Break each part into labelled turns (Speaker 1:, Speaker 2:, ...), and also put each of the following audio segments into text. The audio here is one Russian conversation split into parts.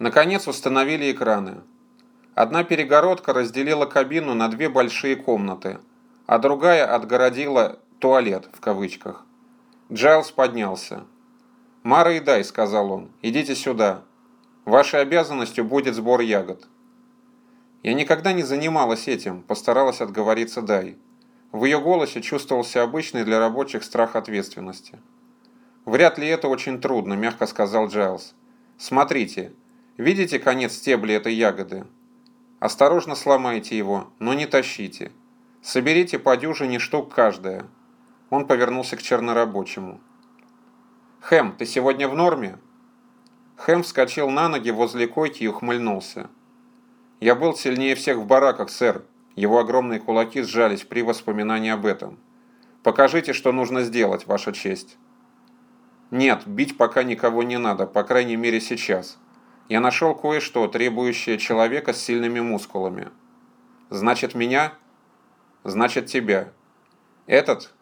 Speaker 1: Наконец установили экраны. Одна перегородка разделила кабину на две большие комнаты, а другая отгородила «туалет» в кавычках. Джайлз поднялся. «Мара и Дай», — сказал он, — «идите сюда. Вашей обязанностью будет сбор ягод». «Я никогда не занималась этим», — постаралась отговориться Дай. В ее голосе чувствовался обычный для рабочих страх ответственности. «Вряд ли это очень трудно», — мягко сказал Джайлз. «Смотрите, видите конец стебля этой ягоды? Осторожно сломайте его, но не тащите. Соберите по дюжине штук каждая». Он повернулся к чернорабочему. «Хэм, ты сегодня в норме?» Хэм вскочил на ноги возле койки и ухмыльнулся. «Я был сильнее всех в бараках, сэр». Его огромные кулаки сжались при воспоминании об этом. «Покажите, что нужно сделать, Ваша честь». «Нет, бить пока никого не надо, по крайней мере сейчас. Я нашел кое-что, требующее человека с сильными мускулами». «Значит, меня?» «Значит, тебя». «Этот?»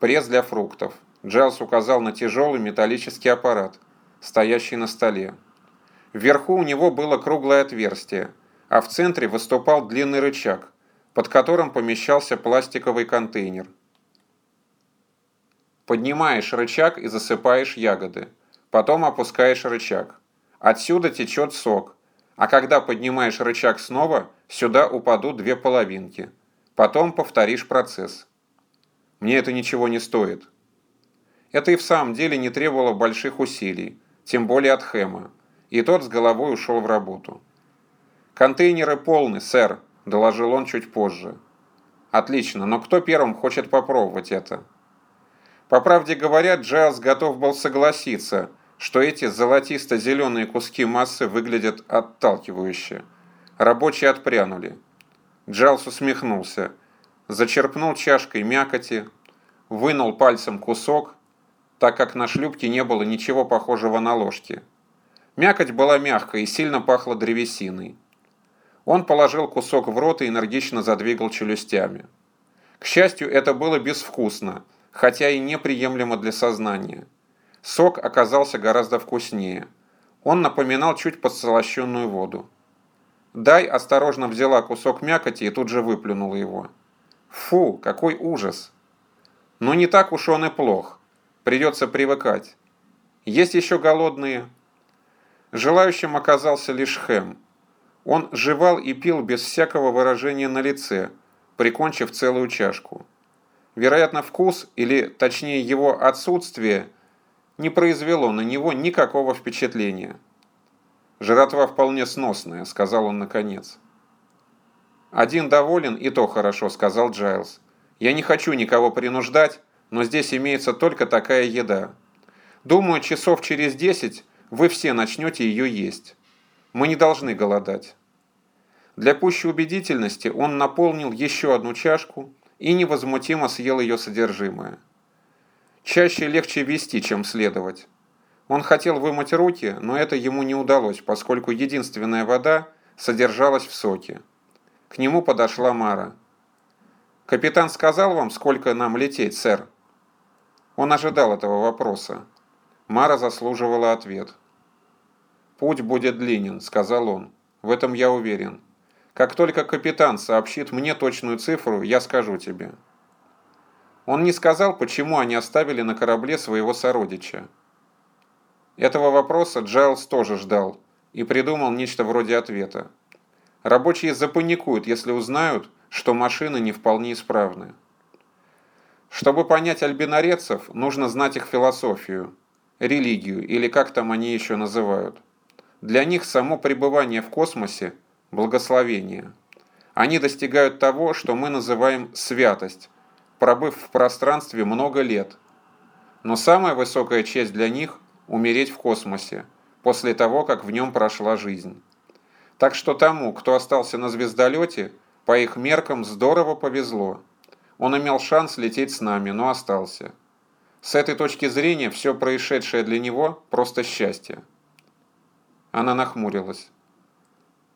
Speaker 1: «Пресс для фруктов». Джайлс указал на тяжелый металлический аппарат, стоящий на столе. Вверху у него было круглое отверстие, а в центре выступал длинный рычаг, под которым помещался пластиковый контейнер. Поднимаешь рычаг и засыпаешь ягоды. Потом опускаешь рычаг. Отсюда течет сок. А когда поднимаешь рычаг снова, сюда упадут две половинки. Потом повторишь процесс. Мне это ничего не стоит. Это и в самом деле не требовало больших усилий, тем более от Хэма, и тот с головой ушел в работу. «Контейнеры полны, сэр», – доложил он чуть позже. «Отлично, но кто первым хочет попробовать это?» По правде говоря, Джайлз готов был согласиться, что эти золотисто-зеленые куски массы выглядят отталкивающе. Рабочие отпрянули. Джайлз усмехнулся, зачерпнул чашкой мякоти, вынул пальцем кусок так как на шлюпке не было ничего похожего на ложки. Мякоть была мягкой и сильно пахла древесиной. Он положил кусок в рот и энергично задвигал челюстями. К счастью, это было безвкусно, хотя и неприемлемо для сознания. Сок оказался гораздо вкуснее. Он напоминал чуть подсолощенную воду. Дай осторожно взяла кусок мякоти и тут же выплюнула его. Фу, какой ужас! Но не так уж он и плох. Придется привыкать. Есть еще голодные. Желающим оказался лишь Хэм. Он жевал и пил без всякого выражения на лице, прикончив целую чашку. Вероятно, вкус, или точнее его отсутствие, не произвело на него никакого впечатления. «Жратва вполне сносная», — сказал он наконец. «Один доволен, и то хорошо», — сказал Джайлз. «Я не хочу никого принуждать, но здесь имеется только такая еда. Думаю, часов через десять вы все начнете ее есть. Мы не должны голодать. Для пущей убедительности он наполнил еще одну чашку и невозмутимо съел ее содержимое. Чаще легче вести, чем следовать. Он хотел вымыть руки, но это ему не удалось, поскольку единственная вода содержалась в соке. К нему подошла Мара. «Капитан сказал вам, сколько нам лететь, сэр?» Он ожидал этого вопроса. Мара заслуживала ответ. «Путь будет длинен», — сказал он. «В этом я уверен. Как только капитан сообщит мне точную цифру, я скажу тебе». Он не сказал, почему они оставили на корабле своего сородича. Этого вопроса Джайлз тоже ждал и придумал нечто вроде ответа. Рабочие запаникуют, если узнают, что машины не вполне исправны. Чтобы понять альбинорецов, нужно знать их философию, религию или как там они еще называют. Для них само пребывание в космосе – благословение. Они достигают того, что мы называем святость, пробыв в пространстве много лет. Но самая высокая честь для них – умереть в космосе, после того, как в нем прошла жизнь. Так что тому, кто остался на звездолете, по их меркам здорово повезло. Он имел шанс лететь с нами, но остался. С этой точки зрения все происшедшее для него – просто счастье. Она нахмурилась.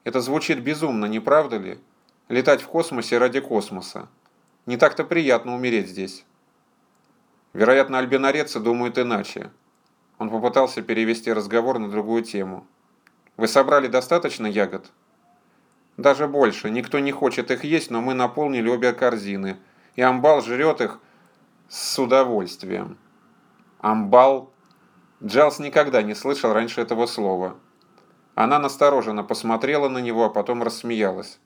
Speaker 1: Это звучит безумно, не правда ли? Летать в космосе ради космоса. Не так-то приятно умереть здесь. Вероятно, альбинорецы думают иначе. Он попытался перевести разговор на другую тему. Вы собрали достаточно ягод? Даже больше. Никто не хочет их есть, но мы наполнили обе корзины. И амбал жрет их с удовольствием. Амбал? Джайлс никогда не слышал раньше этого слова. Она настороженно посмотрела на него, а потом рассмеялась.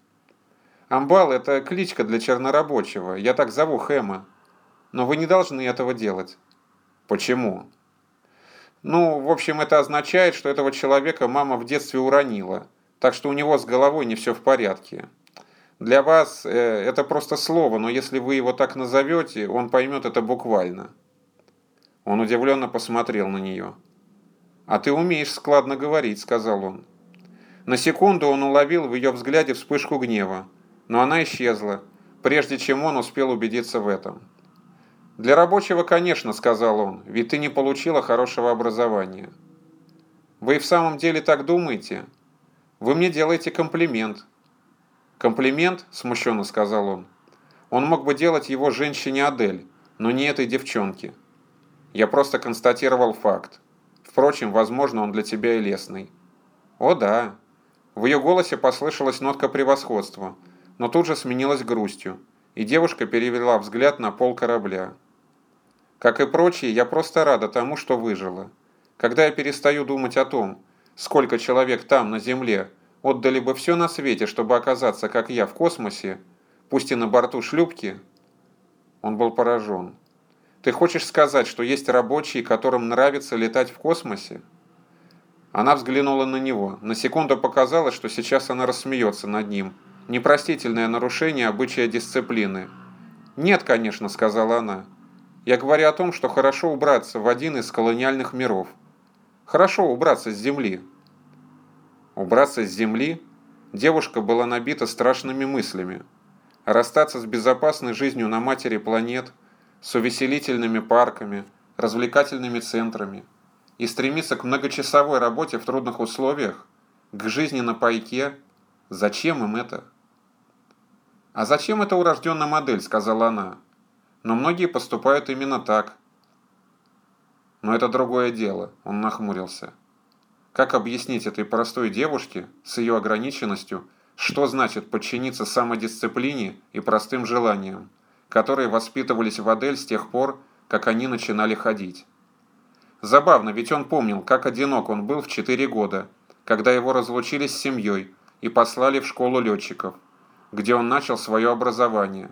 Speaker 1: «Амбал – это кличка для чернорабочего. Я так зову Хэма. Но вы не должны этого делать». «Почему?» «Ну, в общем, это означает, что этого человека мама в детстве уронила, так что у него с головой не все в порядке. Для вас э, это просто слово, но если вы его так назовете, он поймет это буквально». Он удивленно посмотрел на нее. «А ты умеешь складно говорить», — сказал он. На секунду он уловил в ее взгляде вспышку гнева, но она исчезла, прежде чем он успел убедиться в этом. «Для рабочего, конечно», — сказал он, — «ведь ты не получила хорошего образования». «Вы в самом деле так думаете? Вы мне делаете комплимент». «Комплимент?» — смущенно сказал он. «Он мог бы делать его женщине Адель, но не этой девчонке. Я просто констатировал факт. Впрочем, возможно, он для тебя и лесный». «О да». В ее голосе послышалась нотка превосходства, но тут же сменилась грустью, и девушка перевела взгляд на пол корабля. Как и прочие, я просто рада тому, что выжила. Когда я перестаю думать о том, сколько человек там, на Земле, отдали бы все на свете, чтобы оказаться, как я, в космосе, пусть и на борту шлюпки, он был поражен. Ты хочешь сказать, что есть рабочие, которым нравится летать в космосе? Она взглянула на него. На секунду показалось, что сейчас она рассмеется над ним. Непростительное нарушение обычая дисциплины. «Нет, конечно», — сказала она. «Я говорю о том, что хорошо убраться в один из колониальных миров. Хорошо убраться с Земли». Убраться с Земли? Девушка была набита страшными мыслями. Расстаться с безопасной жизнью на матери планет — с увеселительными парками, развлекательными центрами и стремиться к многочасовой работе в трудных условиях, к жизни на пайке, зачем им это? «А зачем это урожденная модель?» – сказала она. «Но многие поступают именно так». «Но это другое дело», – он нахмурился. Как объяснить этой простой девушке с ее ограниченностью, что значит подчиниться самодисциплине и простым желаниям? которые воспитывались в Адель с тех пор, как они начинали ходить. Забавно, ведь он помнил, как одинок он был в 4 года, когда его разлучили с семьей и послали в школу летчиков, где он начал свое образование,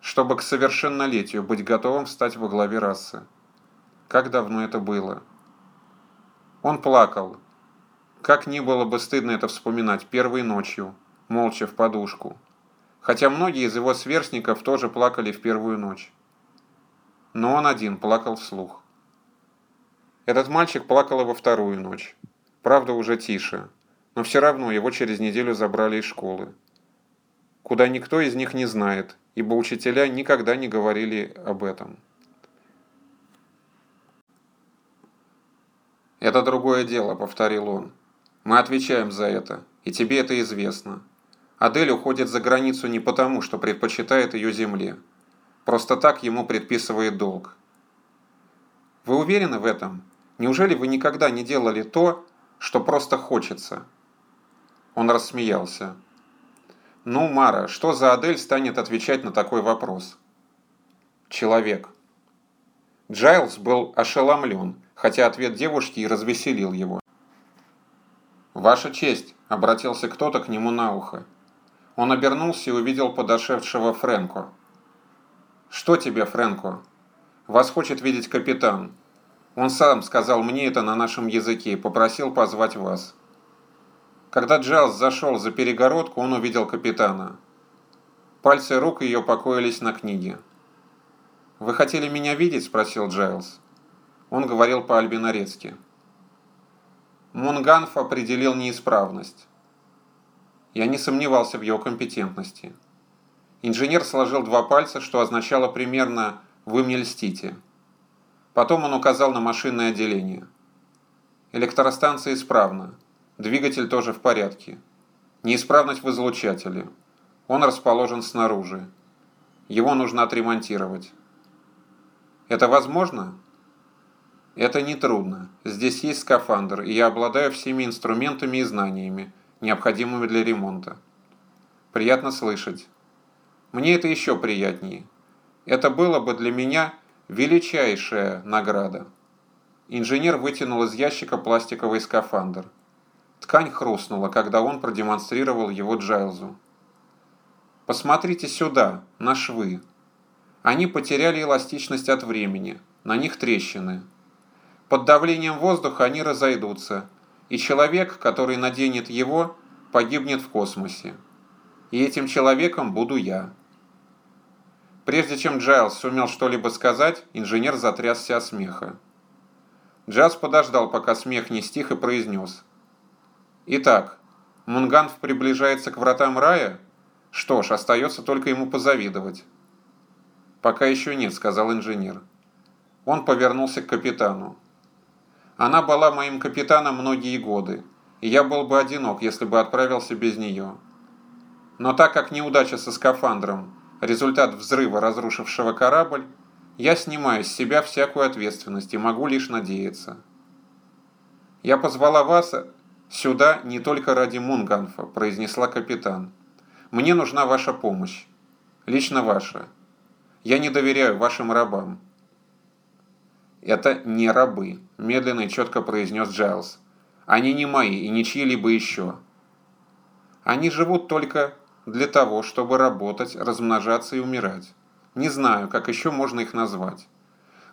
Speaker 1: чтобы к совершеннолетию быть готовым стать во главе расы. Как давно это было? Он плакал. Как ни было бы стыдно это вспоминать первой ночью, молча в подушку хотя многие из его сверстников тоже плакали в первую ночь. Но он один плакал вслух. Этот мальчик плакал во вторую ночь. Правда, уже тише, но все равно его через неделю забрали из школы. Куда никто из них не знает, ибо учителя никогда не говорили об этом. «Это другое дело», — повторил он. «Мы отвечаем за это, и тебе это известно. Адель уходит за границу не потому, что предпочитает ее земле. Просто так ему предписывает долг. Вы уверены в этом? Неужели вы никогда не делали то, что просто хочется? Он рассмеялся. Ну, Мара, что за Адель станет отвечать на такой вопрос? Человек. Джайлз был ошеломлен, хотя ответ девушки и развеселил его. «Ваша честь», — обратился кто-то к нему на ухо. Он обернулся и увидел подошедшего Фрэнко. «Что тебе, Фрэнко? Вас хочет видеть капитан. Он сам сказал мне это на нашем языке и попросил позвать вас». Когда Джайлз зашел за перегородку, он увидел капитана. Пальцы рук ее покоились на книге. «Вы хотели меня видеть?» – спросил Джайлз. Он говорил по-альбинарецки. Мунганф определил неисправность. Я не сомневался в его компетентности. Инженер сложил два пальца, что означало примерно «вы мне льстите». Потом он указал на машинное отделение. Электростанция исправна. Двигатель тоже в порядке. Неисправность в излучателе. Он расположен снаружи. Его нужно отремонтировать. Это возможно? Это нетрудно. Здесь есть скафандр, и я обладаю всеми инструментами и знаниями, необходимыми для ремонта. Приятно слышать. Мне это еще приятнее. Это было бы для меня величайшая награда. Инженер вытянул из ящика пластиковый скафандр. Ткань хрустнула, когда он продемонстрировал его Джайлзу. «Посмотрите сюда, на швы. Они потеряли эластичность от времени, на них трещины. Под давлением воздуха они разойдутся, и человек, который наденет его, погибнет в космосе. И этим человеком буду я». Прежде чем Джайлз сумел что-либо сказать, инженер затрясся от смеха. Джаз подождал, пока смех не стих, и произнес. «Итак, Мунганф приближается к вратам рая? Что ж, остается только ему позавидовать». «Пока еще нет», — сказал инженер. Он повернулся к капитану. «Она была моим капитаном многие годы, и я был бы одинок, если бы отправился без нее. Но так как неудача со скафандром — результат взрыва, разрушившего корабль, я снимаю с себя всякую ответственность и могу лишь надеяться. Я позвала вас сюда не только ради Мунганфа, произнесла капитан. Мне нужна ваша помощь. Лично ваша. Я не доверяю вашим рабам. Это не рабы, медленно и четко произнес Джайлз. Они не мои и не чьи-либо еще. Они живут только для того, чтобы работать, размножаться и умирать. Не знаю, как еще можно их назвать.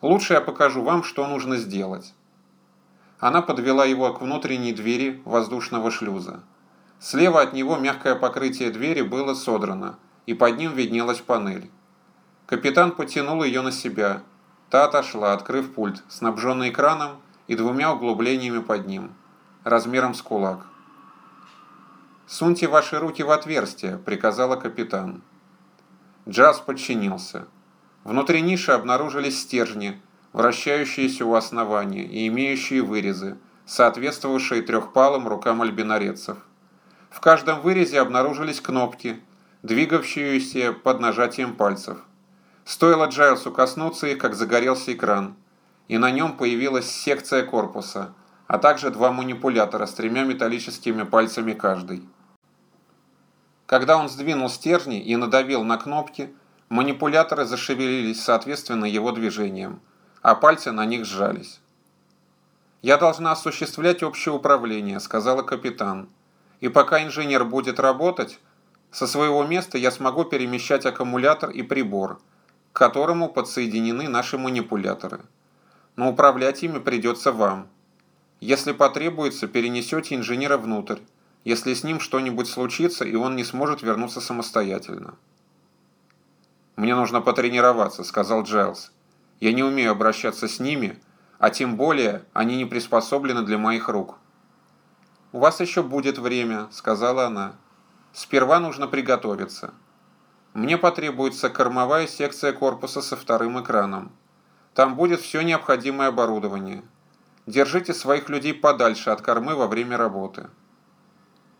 Speaker 1: Лучше я покажу вам, что нужно сделать. Она подвела его к внутренней двери воздушного шлюза. Слева от него мягкое покрытие двери было содрано, и под ним виднелась панель. Капитан потянул ее на себя. Та отошла, открыв пульт, снабженный экраном и двумя углублениями под ним, размером с кулак. «Суньте ваши руки в отверстие», — приказала капитан. Джаз подчинился. Внутри ниши обнаружились стержни, вращающиеся у основания и имеющие вырезы, соответствовавшие трехпалым рукам альбинарецов. В каждом вырезе обнаружились кнопки, двигавшиеся под нажатием пальцев. Стоило Джайлсу коснуться их, как загорелся экран, и на нем появилась секция корпуса, а также два манипулятора с тремя металлическими пальцами каждый. Когда он сдвинул стержни и надавил на кнопки, манипуляторы зашевелились соответственно его движениям, а пальцы на них сжались. «Я должна осуществлять общее управление», — сказала капитан. «И пока инженер будет работать, со своего места я смогу перемещать аккумулятор и прибор, к которому подсоединены наши манипуляторы. Но управлять ими придется вам. Если потребуется, перенесете инженера внутрь, если с ним что-нибудь случится, и он не сможет вернуться самостоятельно. «Мне нужно потренироваться», — сказал Джайлз. «Я не умею обращаться с ними, а тем более они не приспособлены для моих рук». «У вас еще будет время», — сказала она. «Сперва нужно приготовиться. Мне потребуется кормовая секция корпуса со вторым экраном. Там будет все необходимое оборудование. Держите своих людей подальше от кормы во время работы».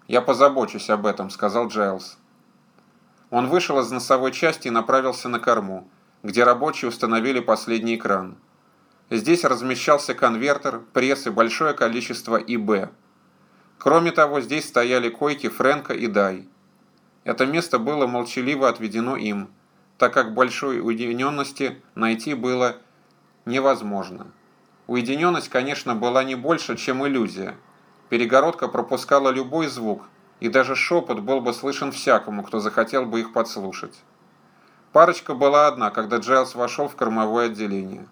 Speaker 1: «Я позабочусь об этом», — сказал Джайлз. Он вышел из носовой части и направился на корму, где рабочие установили последний экран. Здесь размещался конвертер, пресс и большое количество ИБ. Кроме того, здесь стояли койки Фрэнка и Дай. Это место было молчаливо отведено им, так как большой уединенности найти было невозможно. Уединенность, конечно, была не больше, чем иллюзия – Перегородка пропускала любой звук, и даже шепот был бы слышен всякому, кто захотел бы их подслушать. Парочка была одна, когда Джайлз вошел в кормовое отделение.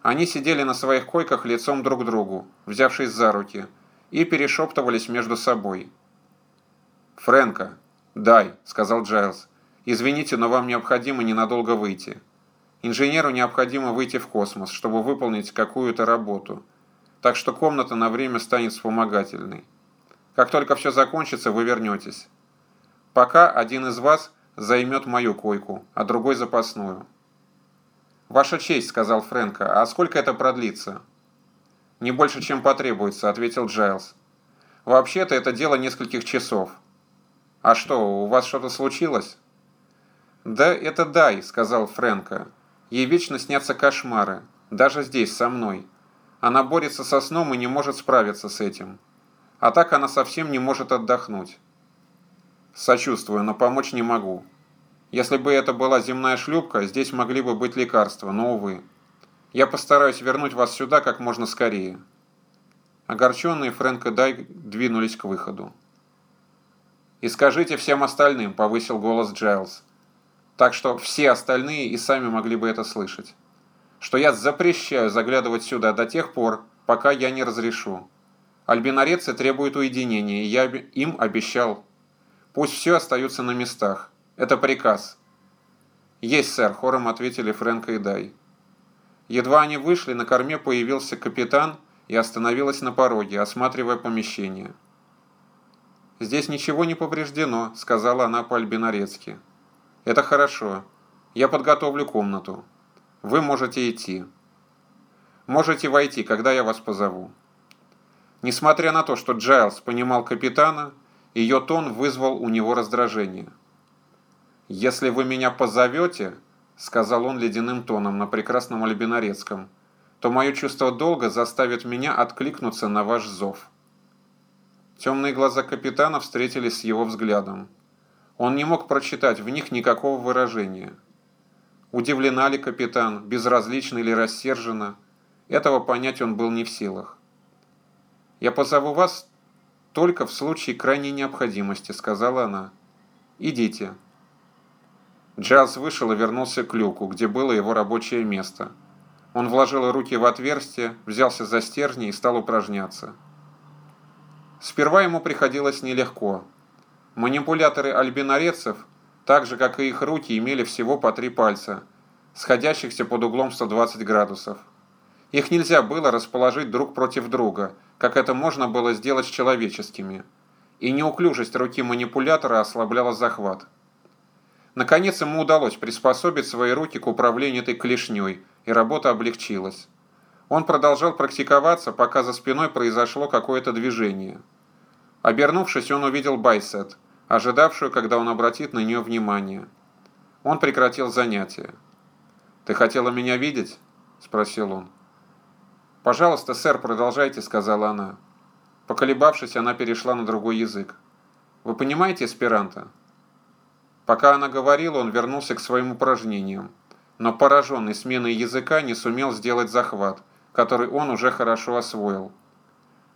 Speaker 1: Они сидели на своих койках лицом друг к другу, взявшись за руки, и перешептывались между собой. «Фрэнка, дай», — сказал Джайлз. «Извините, но вам необходимо ненадолго выйти. Инженеру необходимо выйти в космос, чтобы выполнить какую-то работу, так что комната на время станет вспомогательной. Как только все закончится, вы вернетесь. Пока один из вас займет мою койку, а другой запасную. «Ваша честь», — сказал Фрэнка, — «а сколько это продлится?» «Не больше, чем потребуется», — ответил Джайлз. «Вообще-то это дело нескольких часов». «А что, у вас что-то случилось?» «Да это дай», — сказал Фрэнка. «Ей вечно снятся кошмары, даже здесь, со мной. Она борется со сном и не может справиться с этим. А так она совсем не может отдохнуть. Сочувствую, но помочь не могу. Если бы это была земная шлюпка, здесь могли бы быть лекарства, но, увы. Я постараюсь вернуть вас сюда как можно скорее». Огорченные Фрэнк и Дай двинулись к выходу. «И скажите всем остальным», — повысил голос Джайлз. «Так что все остальные и сами могли бы это слышать. Что я запрещаю заглядывать сюда до тех пор, пока я не разрешу. Альбинорецы требуют уединения, и я им обещал. Пусть все остаются на местах. Это приказ». «Есть, сэр», — хором ответили Фрэнк и Дай. Едва они вышли, на корме появился капитан и остановилась на пороге, осматривая помещение. «Здесь ничего не повреждено», — сказала она по-альбинарецки. «Это хорошо. Я подготовлю комнату. Вы можете идти. Можете войти, когда я вас позову». Несмотря на то, что Джайлз понимал капитана, ее тон вызвал у него раздражение. «Если вы меня позовете», — сказал он ледяным тоном на прекрасном альбинарецком, «то мое чувство долга заставит меня откликнуться на ваш зов». Темные глаза капитана встретились с его взглядом. Он не мог прочитать в них никакого выражения. Удивлена ли капитан, безразлична или рассержена, этого понять он был не в силах. «Я позову вас только в случае крайней необходимости», — сказала она. «Идите». Джаз вышел и вернулся к люку, где было его рабочее место. Он вложил руки в отверстие, взялся за стержни и стал упражняться. Сперва ему приходилось нелегко. Манипуляторы альбинорецев, так же как и их руки, имели всего по три пальца, сходящихся под углом 120 градусов. Их нельзя было расположить друг против друга, как это можно было сделать с человеческими. И неуклюжесть руки манипулятора ослабляла захват. Наконец ему удалось приспособить свои руки к управлению этой клешней, и работа облегчилась. Он продолжал практиковаться, пока за спиной произошло какое-то движение. Обернувшись, он увидел Байсет, ожидавшую, когда он обратит на нее внимание. Он прекратил занятие. «Ты хотела меня видеть?» – спросил он. «Пожалуйста, сэр, продолжайте», – сказала она. Поколебавшись, она перешла на другой язык. «Вы понимаете эсперанто?» Пока она говорила, он вернулся к своим упражнениям, но пораженный сменой языка не сумел сделать захват – который он уже хорошо освоил.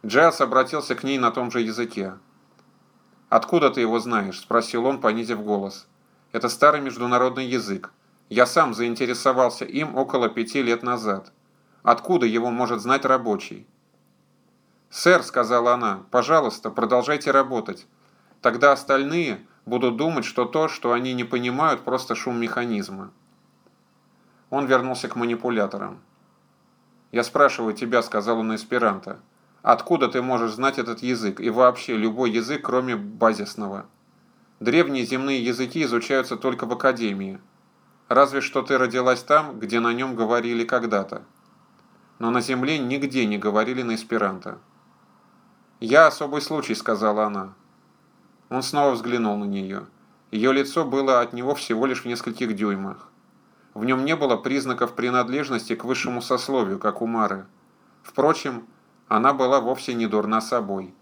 Speaker 1: Джайлс обратился к ней на том же языке. «Откуда ты его знаешь?» – спросил он, понизив голос. «Это старый международный язык. Я сам заинтересовался им около пяти лет назад. Откуда его может знать рабочий?» «Сэр», – сказала она, – «пожалуйста, продолжайте работать. Тогда остальные будут думать, что то, что они не понимают, просто шум механизма». Он вернулся к манипуляторам. «Я спрашиваю тебя», — сказал он эсперанто. «Откуда ты можешь знать этот язык и вообще любой язык, кроме базисного? Древние земные языки изучаются только в академии. Разве что ты родилась там, где на нем говорили когда-то. Но на земле нигде не говорили на эсперанто». «Я особый случай», — сказала она. Он снова взглянул на нее. Ее лицо было от него всего лишь в нескольких дюймах. В нем не было признаков принадлежности к высшему сословию, как у Мары. Впрочем, она была вовсе не дурна собой.